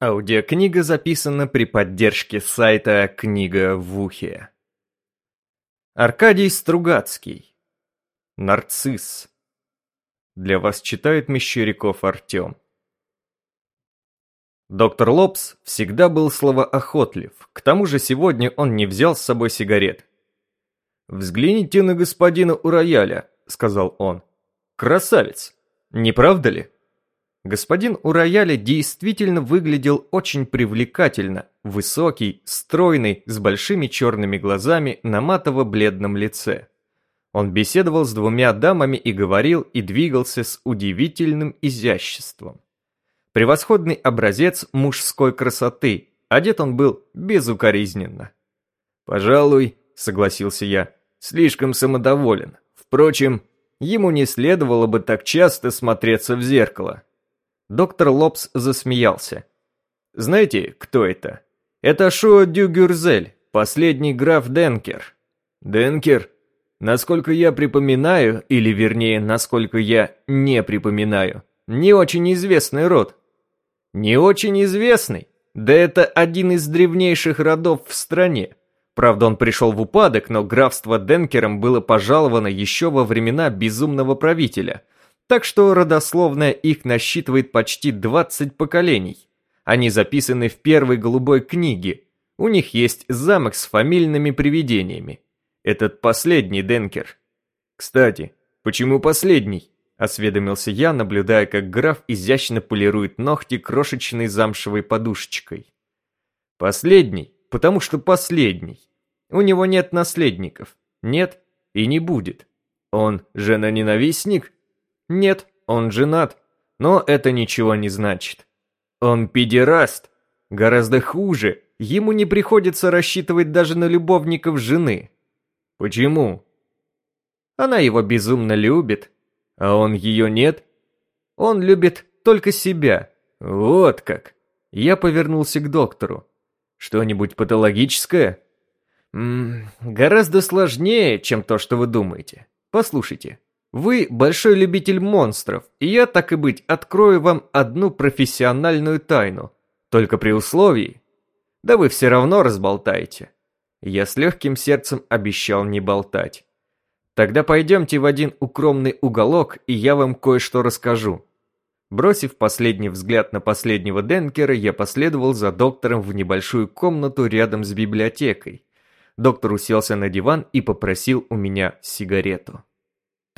Аудиокнига записана при поддержке сайта «Книга в ухе». Аркадий Стругацкий. Нарцисс. Для вас читает Мещеряков Артем. Доктор Лобс всегда был словоохотлив, к тому же сегодня он не взял с собой сигарет. «Взгляните на господина у рояля», — сказал он. «Красавец, не правда ли?» Господин у рояля действительно выглядел очень привлекательно, высокий, стройный, с большими черными глазами на матово-бледном лице. Он беседовал с двумя дамами и говорил и двигался с удивительным изяществом. Превосходный образец мужской красоты, одет он был безукоризненно. «Пожалуй», — согласился я, — «слишком самодоволен. Впрочем, ему не следовало бы так часто смотреться в зеркало». Доктор Лобс засмеялся. «Знаете, кто это? Это Шуа Дюгюрзель, последний граф Денкер». «Денкер? Насколько я припоминаю, или вернее, насколько я не припоминаю, не очень известный род». «Не очень известный? Да это один из древнейших родов в стране. Правда, он пришел в упадок, но графство Денкером было пожаловано еще во времена безумного правителя – так что родословная их насчитывает почти 20 поколений. Они записаны в первой голубой книге. У них есть замок с фамильными привидениями. Этот последний Денкер. Кстати, почему последний? Осведомился я, наблюдая, как граф изящно полирует ногти крошечной замшевой подушечкой. Последний, потому что последний. У него нет наследников. Нет и не будет. Он жена-ненавистник? Нет, он женат, но это ничего не значит. Он педераст, гораздо хуже, ему не приходится рассчитывать даже на любовников жены. Почему? Она его безумно любит, а он ее нет. Он любит только себя. Вот как. Я повернулся к доктору. Что-нибудь патологическое? М -м, гораздо сложнее, чем то, что вы думаете. Послушайте. Вы большой любитель монстров, и я, так и быть, открою вам одну профессиональную тайну. Только при условии... Да вы все равно разболтаете. Я с легким сердцем обещал не болтать. Тогда пойдемте в один укромный уголок, и я вам кое-что расскажу. Бросив последний взгляд на последнего Денкера, я последовал за доктором в небольшую комнату рядом с библиотекой. Доктор уселся на диван и попросил у меня сигарету.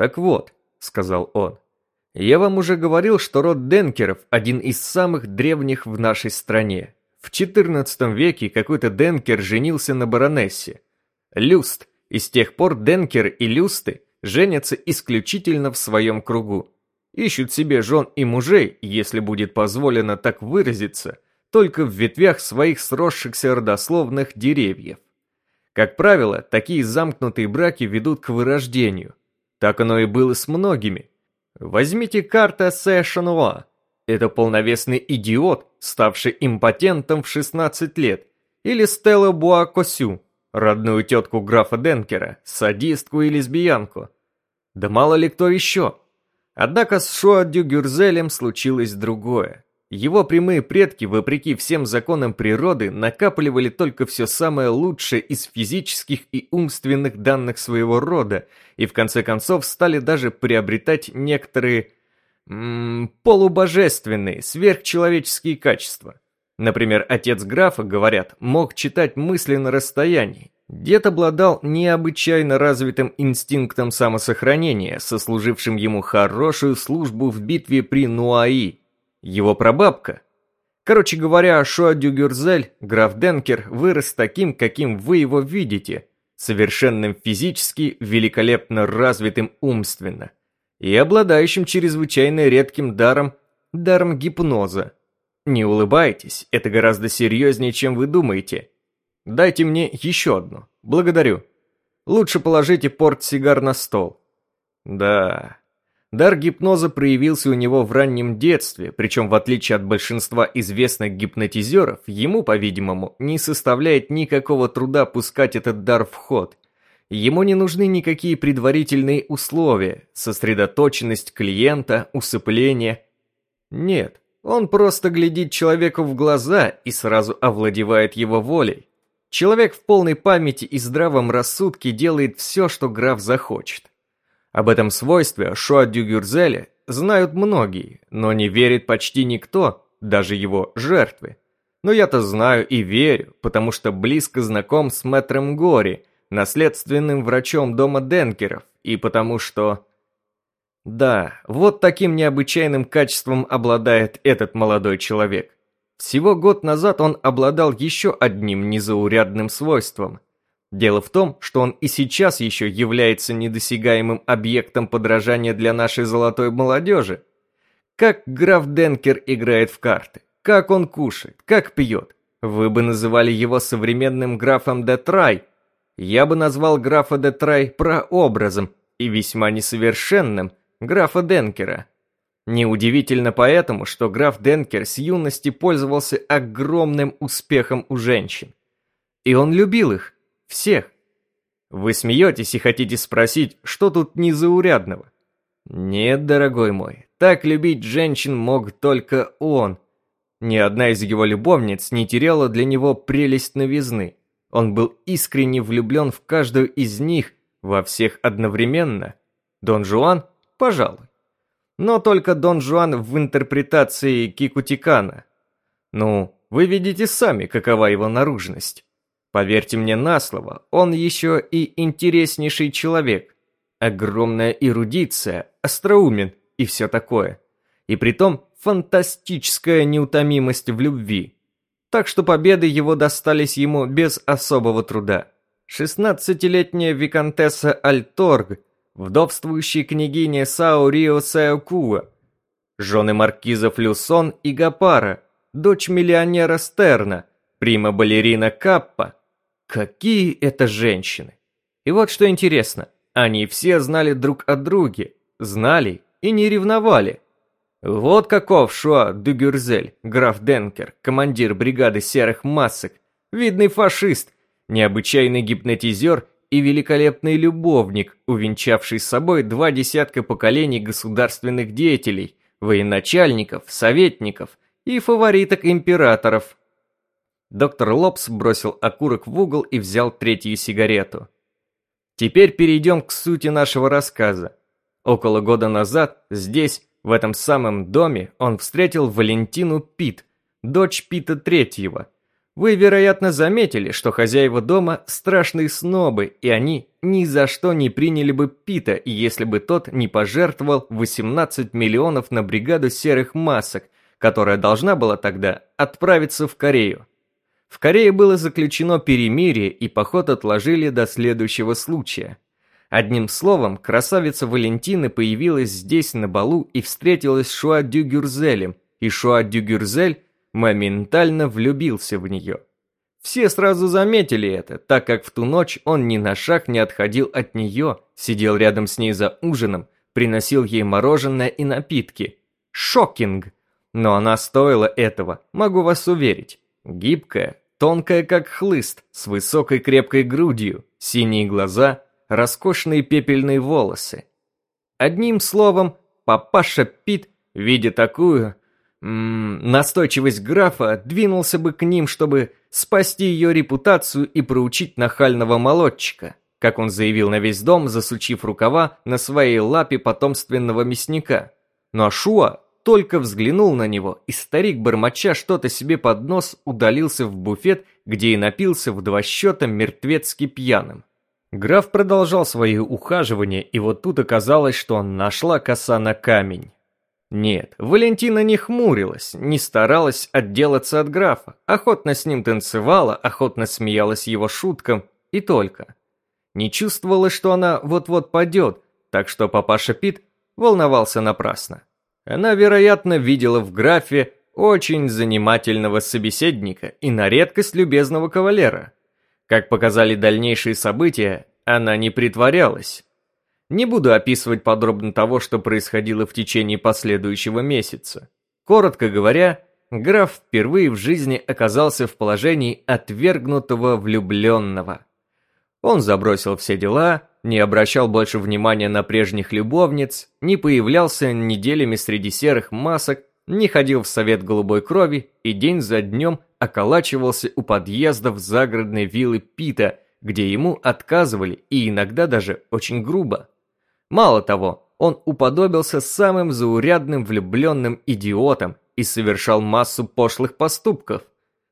«Так вот», — сказал он, — «я вам уже говорил, что род Денкеров один из самых древних в нашей стране. В XIV веке какой-то Денкер женился на баронессе. Люст, и с тех пор Денкер и Люсты женятся исключительно в своем кругу. Ищут себе жен и мужей, если будет позволено так выразиться, только в ветвях своих сросшихся родословных деревьев. Как правило, такие замкнутые браки ведут к вырождению, так оно и было с многими. Возьмите карта Сэшануа. Это полновесный идиот, ставший импотентом в 16 лет. Или Стелла Буакосю, родную тетку графа Денкера, садистку и лесбиянку. Да мало ли кто еще. Однако с Шуа Дюгюрзелем случилось другое. Его прямые предки, вопреки всем законам природы, накапливали только все самое лучшее из физических и умственных данных своего рода, и в конце концов стали даже приобретать некоторые м -м, полубожественные, сверхчеловеческие качества. Например, отец графа, говорят, мог читать мысли на расстоянии. Дед обладал необычайно развитым инстинктом самосохранения, сослужившим ему хорошую службу в битве при Нуаи, его прабабка. Короче говоря, Шуа Дюгюрзель, граф Денкер, вырос таким, каким вы его видите, совершенным физически, великолепно развитым умственно и обладающим чрезвычайно редким даром, даром гипноза. Не улыбайтесь, это гораздо серьезнее, чем вы думаете. Дайте мне еще одну. Благодарю. Лучше положите портсигар на стол. Да, Дар гипноза проявился у него в раннем детстве, причем в отличие от большинства известных гипнотизеров, ему, по-видимому, не составляет никакого труда пускать этот дар в ход. Ему не нужны никакие предварительные условия, сосредоточенность клиента, усыпление. Нет, Он просто глядит человеку в глаза и сразу овладевает его волей. Человек в полной памяти и здравом рассудке делает все, что граф захочет. Об этом свойстве Шуа Дюгюрзеля знают многие, но не верит почти никто, даже его жертвы. Но я-то знаю и верю, потому что близко знаком с мэтром Гори, наследственным врачом дома Денкеров, и потому что... Да, вот таким необычайным качеством обладает этот молодой человек. Всего год назад он обладал еще одним незаурядным свойством. Дело в том, что он и сейчас еще является недосягаемым объектом подражания для нашей золотой молодежи. Как граф Денкер играет в карты, как он кушает, как пьет. Вы бы называли его современным графом де Трай. Я бы назвал графа де Трай прообразом и весьма несовершенным графа Денкера. Неудивительно поэтому, что граф Денкер с юности пользовался огромным успехом у женщин. И он любил их, всех. Вы смеетесь и хотите спросить, что тут незаурядного? Нет, дорогой мой, так любить женщин мог только он. Ни одна из его любовниц не теряла для него прелесть новизны. Он был искренне влюблен в каждую из них, во всех одновременно. Дон Жуан, пожалуй но только Дон Жуан в интерпретации Кикутикана. Ну, вы видите сами, какова его наружность. Поверьте мне на слово, он еще и интереснейший человек. Огромная эрудиция, остроумен и все такое. И притом фантастическая неутомимость в любви. Так что победы его достались ему без особого труда. Шестнадцатилетняя виконтесса Альторг – вдовствующей княгине Сао Рио Саокуа, жены маркизов Люсон и Гапара, дочь миллионера Стерна, прима-балерина Каппа. Какие это женщины! И вот что интересно, они все знали друг о друге, знали и не ревновали. Вот каков Шуа Дюгюрзель, граф Денкер, командир бригады серых масок, видный фашист, необычайный гипнотизер и великолепный любовник, увенчавший с собой два десятка поколений государственных деятелей, военачальников, советников и фавориток императоров. Доктор Лобс бросил окурок в угол и взял третью сигарету. Теперь перейдем к сути нашего рассказа. Около года назад здесь, в этом самом доме, он встретил Валентину Пит, дочь Пита Третьего, вы, вероятно, заметили, что хозяева дома страшные снобы, и они ни за что не приняли бы Пита, если бы тот не пожертвовал 18 миллионов на бригаду серых масок, которая должна была тогда отправиться в Корею. В Корее было заключено перемирие, и поход отложили до следующего случая. Одним словом, красавица Валентина появилась здесь на балу и встретилась с Шуа Дюгюрзелем, и Шуа Дюгюрзель моментально влюбился в нее. Все сразу заметили это, так как в ту ночь он ни на шаг не отходил от нее, сидел рядом с ней за ужином, приносил ей мороженое и напитки. Шокинг! Но она стоила этого, могу вас уверить. Гибкая, тонкая как хлыст, с высокой крепкой грудью, синие глаза, роскошные пепельные волосы. Одним словом, папаша Пит, видя такую, настойчивость графа двинулся бы к ним, чтобы спасти ее репутацию и проучить нахального молодчика, как он заявил на весь дом, засучив рукава на своей лапе потомственного мясника. Но Ашуа только взглянул на него, и старик, бормоча что-то себе под нос, удалился в буфет, где и напился в два счета мертвецки пьяным. Граф продолжал свои ухаживания, и вот тут оказалось, что он нашла коса на камень. Нет, Валентина не хмурилась, не старалась отделаться от графа, охотно с ним танцевала, охотно смеялась его шуткам и только. Не чувствовала, что она вот-вот падет, так что папаша Пит волновался напрасно. Она, вероятно, видела в графе очень занимательного собеседника и на редкость любезного кавалера. Как показали дальнейшие события, она не притворялась, не буду описывать подробно того, что происходило в течение последующего месяца. Коротко говоря, граф впервые в жизни оказался в положении отвергнутого влюбленного. Он забросил все дела, не обращал больше внимания на прежних любовниц, не появлялся неделями среди серых масок, не ходил в совет голубой крови и день за днем околачивался у подъездов загородной виллы Пита, где ему отказывали и иногда даже очень грубо. Мало того, он уподобился самым заурядным влюбленным идиотам и совершал массу пошлых поступков.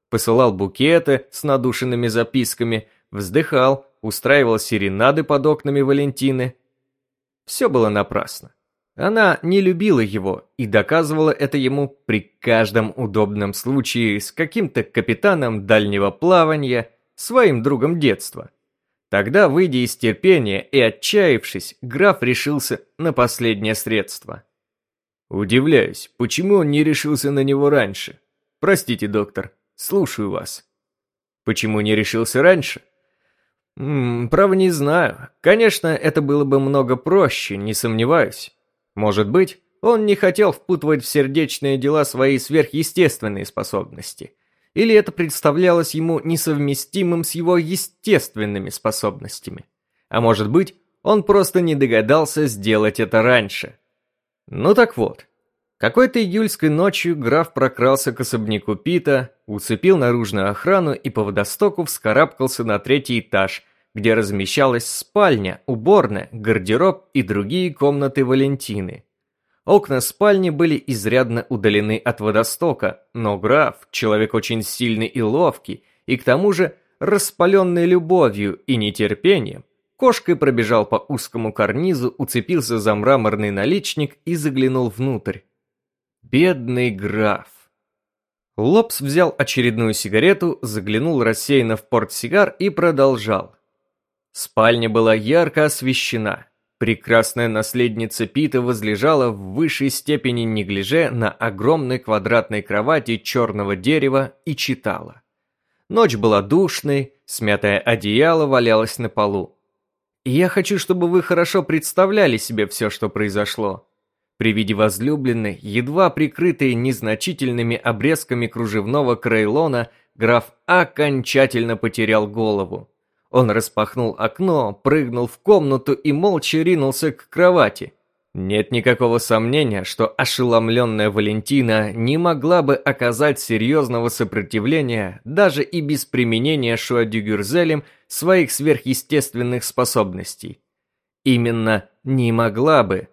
Посылал букеты с надушенными записками, вздыхал, устраивал серенады под окнами Валентины. Все было напрасно. Она не любила его и доказывала это ему при каждом удобном случае с каким-то капитаном дальнего плавания, своим другом детства. Тогда, выйдя из терпения и отчаявшись, граф решился на последнее средство. Удивляюсь, почему он не решился на него раньше? Простите, доктор, слушаю вас. Почему не решился раньше? М право не знаю. Конечно, это было бы много проще, не сомневаюсь. Может быть, он не хотел впутывать в сердечные дела свои сверхъестественные способности. Или это представлялось ему несовместимым с его естественными способностями. А может быть, он просто не догадался сделать это раньше. Ну так вот, какой-то июльской ночью граф прокрался к особняку Пита, уцепил наружную охрану и по водостоку вскарабкался на третий этаж, где размещалась спальня, уборная, гардероб и другие комнаты Валентины. Окна спальни были изрядно удалены от водостока, но граф, человек очень сильный и ловкий, и к тому же распаленный любовью и нетерпением, кошкой пробежал по узкому карнизу, уцепился за мраморный наличник и заглянул внутрь. Бедный граф. Лобс взял очередную сигарету, заглянул рассеянно в портсигар и продолжал. Спальня была ярко освещена. Прекрасная наследница Пита возлежала в высшей степени неглиже на огромной квадратной кровати черного дерева и читала. Ночь была душной, смятое одеяло валялось на полу. Я хочу, чтобы вы хорошо представляли себе все, что произошло. При виде возлюбленной, едва прикрытой незначительными обрезками кружевного крейлона, граф окончательно потерял голову. Он распахнул окно, прыгнул в комнату и молча ринулся к кровати. Нет никакого сомнения, что ошеломленная Валентина не могла бы оказать серьезного сопротивления даже и без применения Шуадюгюрзелем своих сверхъестественных способностей. Именно «не могла бы».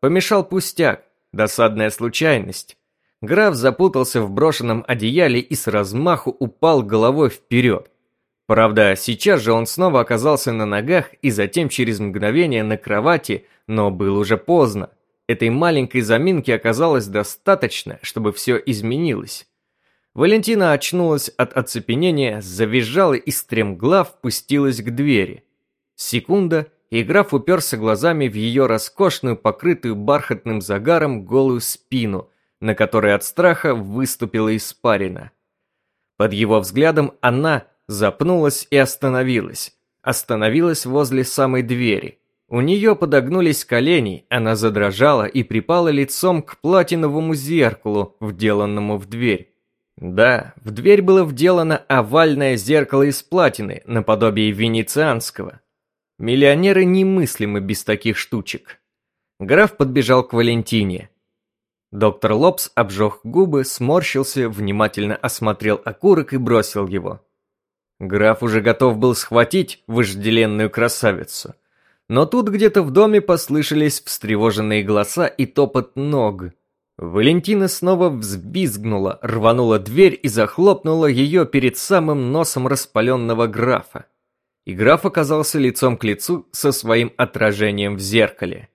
Помешал пустяк, досадная случайность. Граф запутался в брошенном одеяле и с размаху упал головой вперед. Правда, сейчас же он снова оказался на ногах и затем через мгновение на кровати, но было уже поздно. Этой маленькой заминки оказалось достаточно, чтобы все изменилось. Валентина очнулась от оцепенения, завизжала и стремглав пустилась к двери. Секунда, и граф уперся глазами в ее роскошную, покрытую бархатным загаром голую спину, на которой от страха выступила испарина. Под его взглядом она, запнулась и остановилась. Остановилась возле самой двери. У нее подогнулись колени, она задрожала и припала лицом к платиновому зеркалу, вделанному в дверь. Да, в дверь было вделано овальное зеркало из платины, наподобие венецианского. Миллионеры немыслимы без таких штучек. Граф подбежал к Валентине. Доктор Лобс обжег губы, сморщился, внимательно осмотрел окурок и бросил его. Граф уже готов был схватить вожделенную красавицу. Но тут где-то в доме послышались встревоженные голоса и топот ног. Валентина снова взвизгнула, рванула дверь и захлопнула ее перед самым носом распаленного графа. И граф оказался лицом к лицу со своим отражением в зеркале.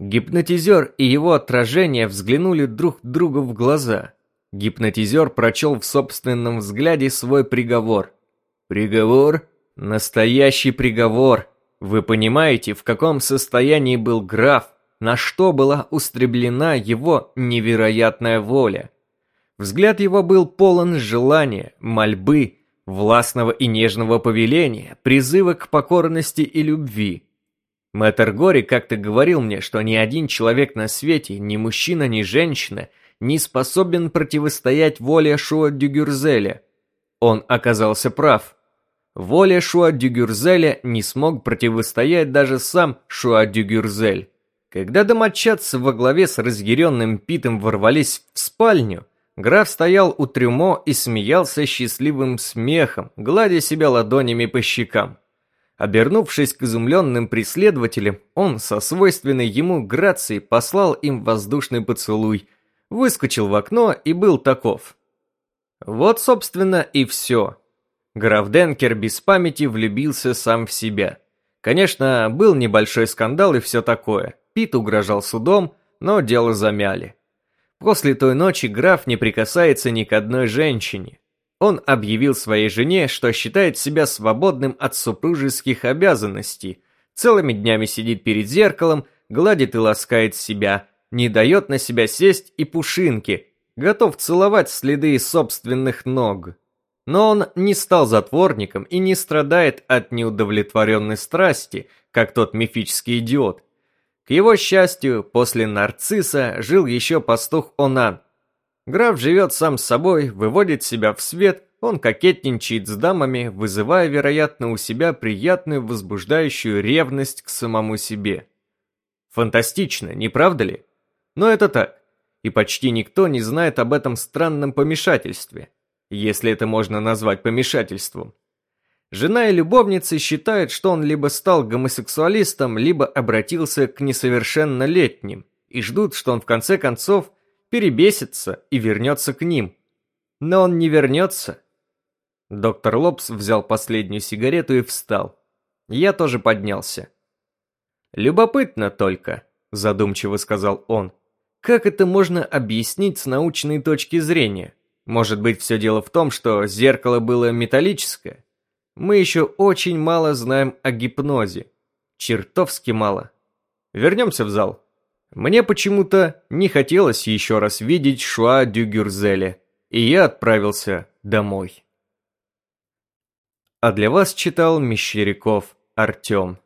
Гипнотизер и его отражение взглянули друг другу в глаза. Гипнотизер прочел в собственном взгляде свой приговор – Приговор? Настоящий приговор. Вы понимаете, в каком состоянии был граф, на что была устремлена его невероятная воля. Взгляд его был полон желания, мольбы, властного и нежного повеления, призыва к покорности и любви. Мэтр Гори как-то говорил мне, что ни один человек на свете, ни мужчина, ни женщина, не способен противостоять воле Шуа Дюгюрзеля. Он оказался прав. Воле Шуа Дюгюрзеля не смог противостоять даже сам Шуа Дюгюрзель. Когда домочадцы во главе с разъяренным Питом ворвались в спальню, граф стоял у трюмо и смеялся счастливым смехом, гладя себя ладонями по щекам. Обернувшись к изумленным преследователям, он со свойственной ему грацией послал им воздушный поцелуй, выскочил в окно и был таков. Вот, собственно, и все. Граф Денкер без памяти влюбился сам в себя. Конечно, был небольшой скандал и все такое. Пит угрожал судом, но дело замяли. После той ночи граф не прикасается ни к одной женщине. Он объявил своей жене, что считает себя свободным от супружеских обязанностей, целыми днями сидит перед зеркалом, гладит и ласкает себя, не дает на себя сесть и пушинки, готов целовать следы собственных ног. Но он не стал затворником и не страдает от неудовлетворенной страсти, как тот мифический идиот, к его счастью, после нарцисса жил еще пастух Онан. Граф живет сам с собой, выводит себя в свет, он кокетничает с дамами, вызывая, вероятно, у себя приятную возбуждающую ревность к самому себе. Фантастично, не правда ли? Но это так. И почти никто не знает об этом странном помешательстве, если это можно назвать помешательством. Жена и любовницы считают, что он либо стал гомосексуалистом, либо обратился к несовершеннолетним, и ждут, что он в конце концов перебесится и вернется к ним. Но он не вернется. Доктор Лобс взял последнюю сигарету и встал. Я тоже поднялся. «Любопытно только», – задумчиво сказал он. «Как это можно объяснить с научной точки зрения? Может быть, все дело в том, что зеркало было металлическое?» Мы еще очень мало знаем о гипнозе. Чертовски мало. Вернемся в зал. Мне почему-то не хотелось еще раз видеть Шуа Дюгюрзеля, и я отправился домой. А для вас читал Мещеряков Артем.